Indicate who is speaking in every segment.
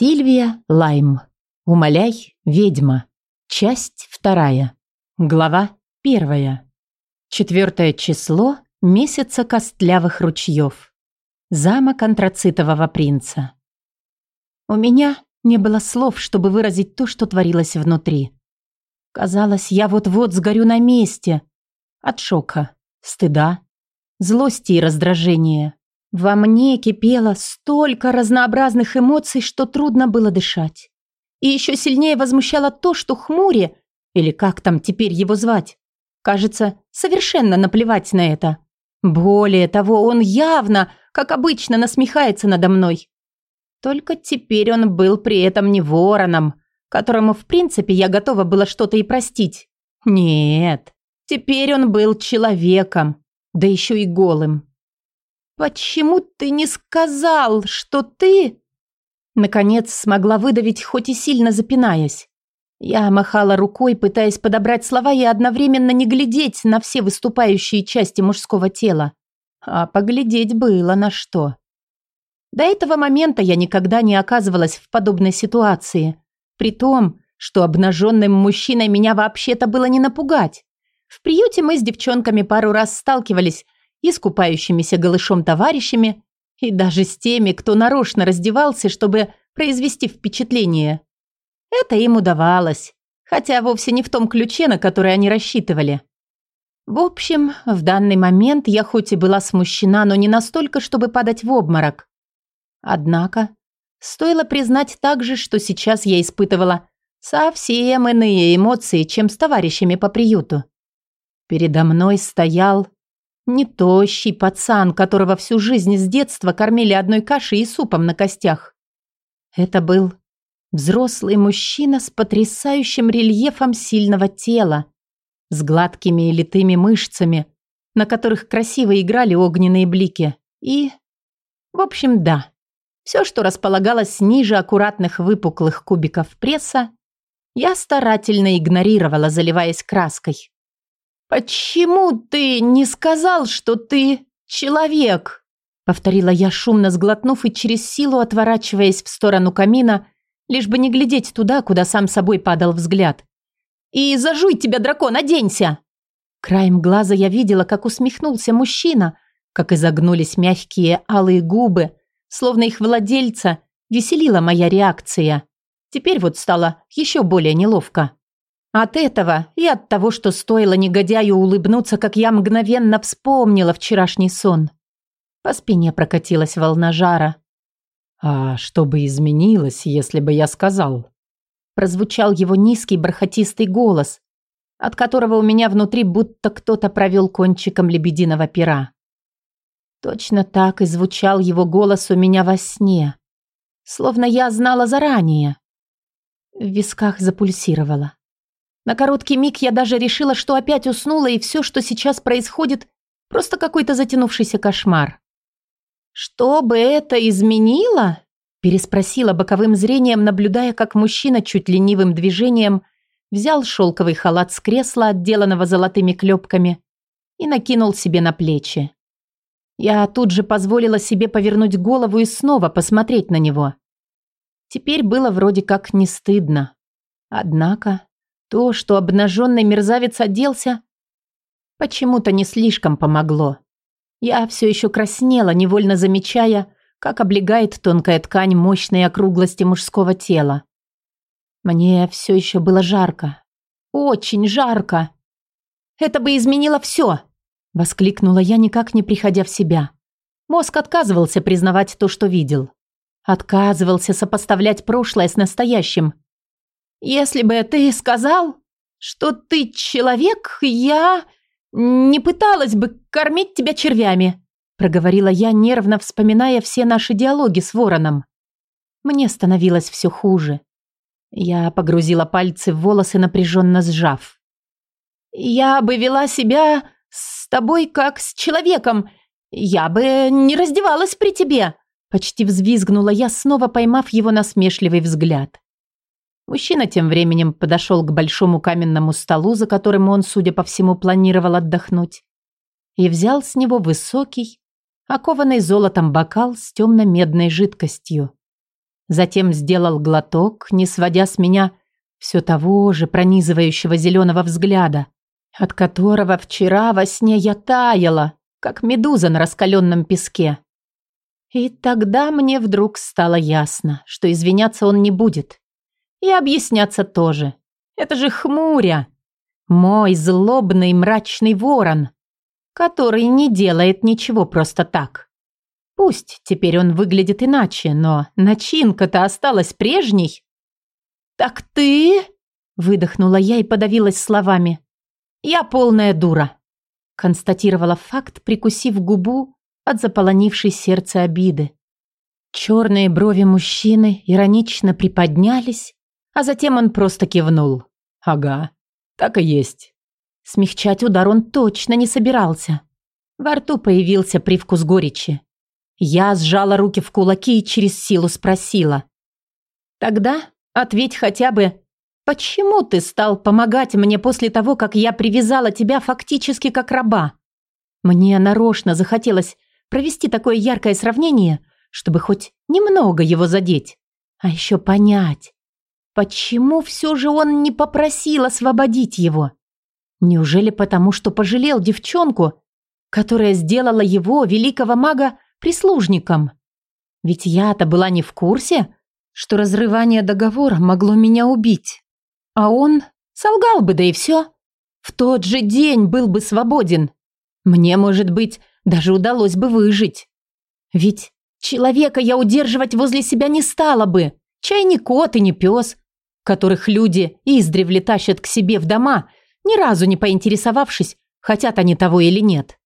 Speaker 1: Сильвия Лайм. Умоляй, ведьма. Часть вторая. Глава первая. Четвертое число месяца костлявых ручьев. Замок антрацитового принца. У меня не было слов, чтобы выразить то, что творилось внутри. Казалось, я вот-вот сгорю на месте. От шока, стыда, злости и раздражения. Во мне кипело столько разнообразных эмоций, что трудно было дышать. И еще сильнее возмущало то, что Хмуре, или как там теперь его звать, кажется, совершенно наплевать на это. Более того, он явно, как обычно, насмехается надо мной. Только теперь он был при этом не вороном, которому, в принципе, я готова была что-то и простить. Нет, теперь он был человеком, да еще и голым. «Почему ты не сказал, что ты...» Наконец смогла выдавить, хоть и сильно запинаясь. Я махала рукой, пытаясь подобрать слова и одновременно не глядеть на все выступающие части мужского тела. А поглядеть было на что. До этого момента я никогда не оказывалась в подобной ситуации. При том, что обнаженным мужчиной меня вообще-то было не напугать. В приюте мы с девчонками пару раз сталкивались и с купающимися голышом товарищами, и даже с теми, кто нарочно раздевался, чтобы произвести впечатление. Это им удавалось, хотя вовсе не в том ключе, на который они рассчитывали. В общем, в данный момент я хоть и была смущена, но не настолько, чтобы падать в обморок. Однако, стоило признать также, что сейчас я испытывала совсем иные эмоции, чем с товарищами по приюту. Передо мной стоял не тощий пацан, которого всю жизнь с детства кормили одной кашей и супом на костях. Это был взрослый мужчина с потрясающим рельефом сильного тела, с гладкими и литыми мышцами, на которых красиво играли огненные блики. И... В общем, да. Все, что располагалось ниже аккуратных выпуклых кубиков пресса, я старательно игнорировала, заливаясь краской. «Почему ты не сказал, что ты человек?» Повторила я, шумно сглотнув и через силу отворачиваясь в сторону камина, лишь бы не глядеть туда, куда сам собой падал взгляд. «И зажуй тебя, дракон, оденься!» Краем глаза я видела, как усмехнулся мужчина, как изогнулись мягкие алые губы, словно их владельца веселила моя реакция. Теперь вот стало еще более неловко. От этого и от того, что стоило негодяю улыбнуться, как я мгновенно вспомнила вчерашний сон. По спине прокатилась волна жара.
Speaker 2: «А что бы изменилось, если бы я сказал?»
Speaker 1: Прозвучал его низкий бархатистый голос, от которого у меня внутри будто кто-то провел кончиком лебединого пера. Точно так и звучал его голос у меня во сне, словно я знала заранее. В висках запульсировало. На короткий миг я даже решила, что опять уснула, и все, что сейчас происходит, просто какой-то затянувшийся кошмар. «Что бы это изменило?» переспросила боковым зрением, наблюдая, как мужчина чуть ленивым движением взял шелковый халат с кресла, отделанного золотыми клепками, и накинул себе на плечи. Я тут же позволила себе повернуть голову и снова посмотреть на него. Теперь было вроде как не стыдно. Однако то, что обнаженный мерзавец оделся, почему-то не слишком помогло. Я все еще краснела, невольно замечая, как облегает тонкая ткань мощной округлости мужского тела. Мне все еще было жарко. Очень жарко. Это бы изменило все, воскликнула я, никак не приходя в себя. Мозг отказывался признавать то, что видел. Отказывался сопоставлять прошлое с настоящим. Если бы ты сказал, что ты человек, я не пыталась бы кормить тебя червями, проговорила я, нервно вспоминая все наши диалоги с вороном. Мне становилось все хуже. Я погрузила пальцы в волосы, напряженно сжав. «Я бы вела себя с тобой как с человеком. Я бы не раздевалась при тебе», почти взвизгнула я, снова поймав его насмешливый взгляд. Мужчина тем временем подошел к большому каменному столу, за которым он, судя по всему, планировал отдохнуть, и взял с него высокий, окованный золотом бокал с темно-медной жидкостью. Затем сделал глоток, не сводя с меня все того же пронизывающего зеленого взгляда, от которого вчера во сне я таяла, как медуза на раскаленном песке. И тогда мне вдруг стало ясно, что извиняться он не будет. И объясняться тоже. Это же хмуря. Мой злобный мрачный ворон, который не делает ничего просто так. Пусть теперь он выглядит иначе, но начинка-то осталась прежней. «Так ты...» – выдохнула я и подавилась словами. «Я полная дура», – констатировала факт, прикусив губу от заполонившей сердце обиды. Черные брови мужчины иронично приподнялись, а затем он просто кивнул.
Speaker 2: «Ага, так и есть».
Speaker 1: Смягчать удар он точно не собирался. Во рту появился привкус горечи. Я сжала руки в кулаки и через силу спросила. «Тогда ответь хотя бы, почему ты стал помогать мне после того, как я привязала тебя фактически как раба? Мне нарочно захотелось провести такое яркое сравнение, чтобы хоть немного его задеть. А еще понять, почему все же он не попросил освободить его? Неужели потому, что пожалел девчонку, которая сделала его, великого мага, прислужником? Ведь я-то была не в курсе, что разрывание договора могло меня убить. А он солгал бы, да и все. В тот же день был бы свободен. Мне, может быть, даже удалось бы выжить. Ведь человека я удерживать возле себя не стала бы. Чай не кот и не пес, которых люди издревле тащат к себе в дома, ни разу не поинтересовавшись, хотят они того или нет.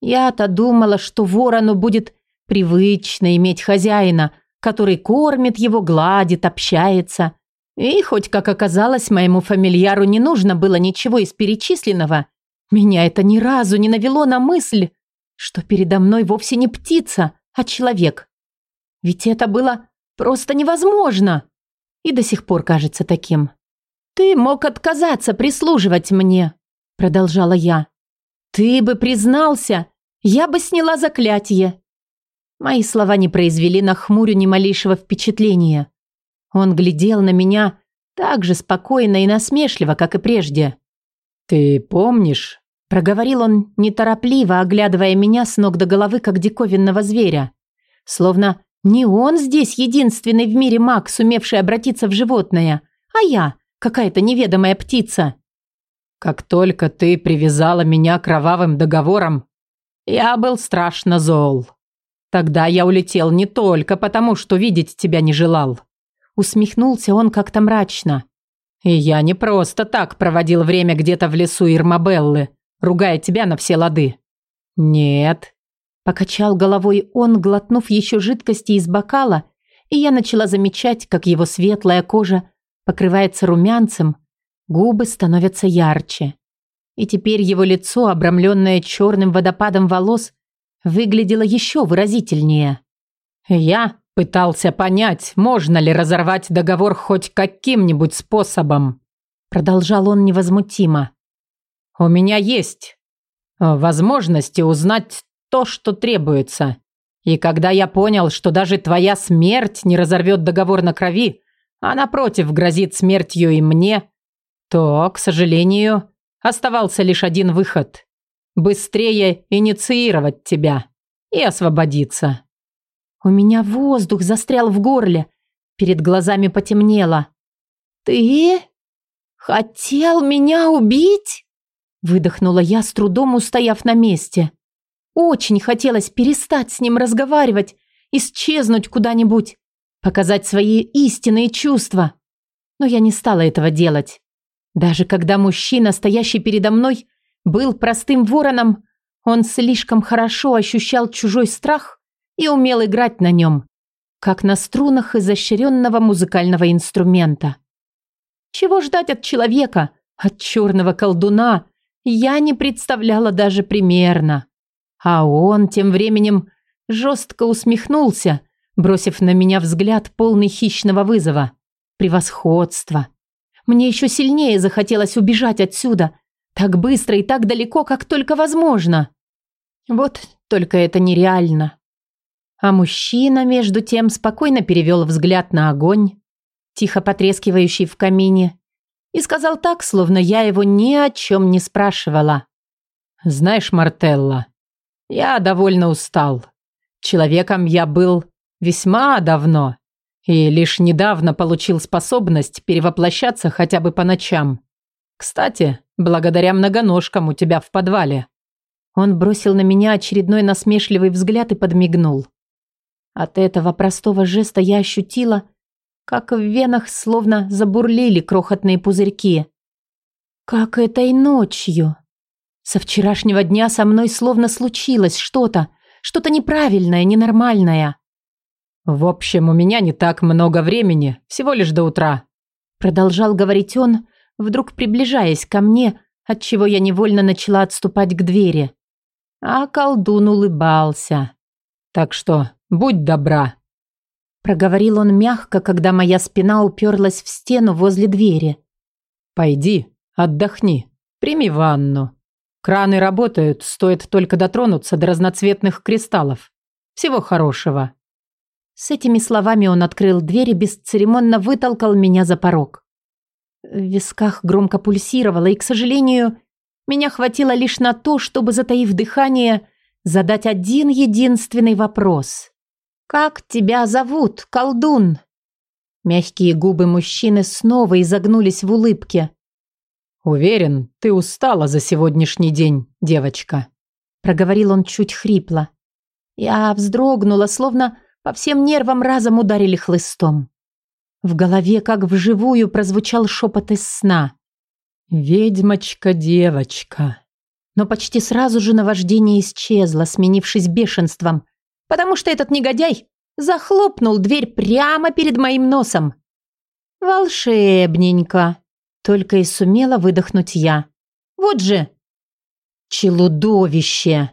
Speaker 1: Я-то думала, что ворону будет привычно иметь хозяина, который кормит его, гладит, общается. И хоть, как оказалось, моему фамильяру не нужно было ничего из перечисленного, меня это ни разу не навело на мысль, что передо мной вовсе не птица, а человек. Ведь это было просто невозможно. И до сих пор кажется таким. «Ты мог отказаться прислуживать мне», — продолжала я. «Ты бы признался, я бы сняла заклятие». Мои слова не произвели на хмурю ни малейшего впечатления. Он глядел на меня так же спокойно и насмешливо, как и прежде.
Speaker 2: «Ты помнишь,
Speaker 1: Проговорил он неторопливо, оглядывая меня с ног до головы, как диковинного зверя. Словно не он здесь единственный в мире маг, сумевший обратиться в животное, а я, какая-то неведомая птица.
Speaker 2: Как только ты привязала меня кровавым договором, я был страшно зол. Тогда я улетел не только потому, что видеть тебя не желал.
Speaker 1: Усмехнулся он как-то мрачно.
Speaker 2: И я не просто так проводил время где-то в лесу Ирмабеллы, ругая тебя на все лады. Нет.
Speaker 1: Покачал головой он, глотнув еще жидкости из бокала, и я начала замечать, как его светлая кожа покрывается румянцем, губы становятся ярче. И теперь его лицо, обрамленное черным водопадом волос, выглядело еще выразительнее.
Speaker 2: Я пытался понять, можно ли разорвать договор хоть каким-нибудь способом.
Speaker 1: Продолжал он невозмутимо.
Speaker 2: У меня есть э, возможности узнать то, что требуется. И когда я понял, что даже твоя смерть не разорвет договор на крови, а напротив грозит смертью и мне, то, к сожалению, оставался лишь один выход. Быстрее инициировать тебя и освободиться.
Speaker 1: У меня воздух застрял в горле, перед глазами потемнело. «Ты хотел меня убить?» Выдохнула я, с трудом устояв на месте. Очень хотелось перестать с ним разговаривать, исчезнуть куда-нибудь, показать свои истинные чувства. Но я не стала этого делать. Даже когда мужчина, стоящий передо мной, был простым вороном, он слишком хорошо ощущал чужой страх и умел играть на нем, как на струнах изощренного музыкального инструмента. Чего ждать от человека, от черного колдуна, я не представляла даже примерно. А он тем временем жестко усмехнулся, бросив на меня взгляд полный хищного вызова. Превосходство. Мне еще сильнее захотелось убежать отсюда, так быстро и так далеко, как только возможно. Вот только это нереально. А мужчина, между тем, спокойно перевел взгляд на огонь, тихо потрескивающий в камине, и сказал так, словно я его ни о чем не спрашивала.
Speaker 2: «Знаешь, Мартелла, я довольно устал. Человеком я был весьма давно и лишь недавно получил способность перевоплощаться хотя бы по ночам. Кстати, благодаря многоножкам у тебя в подвале».
Speaker 1: Он бросил на меня очередной насмешливый взгляд и подмигнул. От этого простого жеста я ощутила, как в венах словно забурлили крохотные пузырьки. Как этой ночью. Со вчерашнего дня со мной словно случилось что-то, что-то неправильное, ненормальное.
Speaker 2: «В общем, у меня не так много времени, всего лишь до утра»,
Speaker 1: продолжал говорить он, вдруг приближаясь ко мне, отчего я невольно начала отступать к двери. А колдун улыбался.
Speaker 2: «Так что Будь добра.
Speaker 1: Проговорил он мягко, когда моя спина уперлась в стену возле двери.
Speaker 2: Пойди, отдохни, прими ванну. Краны работают, стоит только дотронуться до разноцветных кристаллов. Всего хорошего.
Speaker 1: С этими словами он открыл дверь и бесцеремонно вытолкал меня за порог. В висках громко пульсировало, и, к сожалению, меня хватило лишь на то, чтобы, затаив дыхание, задать один единственный вопрос. «Как тебя зовут, колдун?» Мягкие губы мужчины снова изогнулись в улыбке.
Speaker 2: «Уверен, ты устала за сегодняшний день, девочка», —
Speaker 1: проговорил он чуть хрипло. Я вздрогнула, словно по всем нервам разом ударили хлыстом. В голове, как вживую, прозвучал шепот из сна.
Speaker 2: «Ведьмочка-девочка».
Speaker 1: Но почти сразу же наваждение исчезло, сменившись бешенством, потому что этот негодяй захлопнул дверь прямо перед моим носом. Волшебненько. Только и сумела выдохнуть я. Вот же. Челудовище.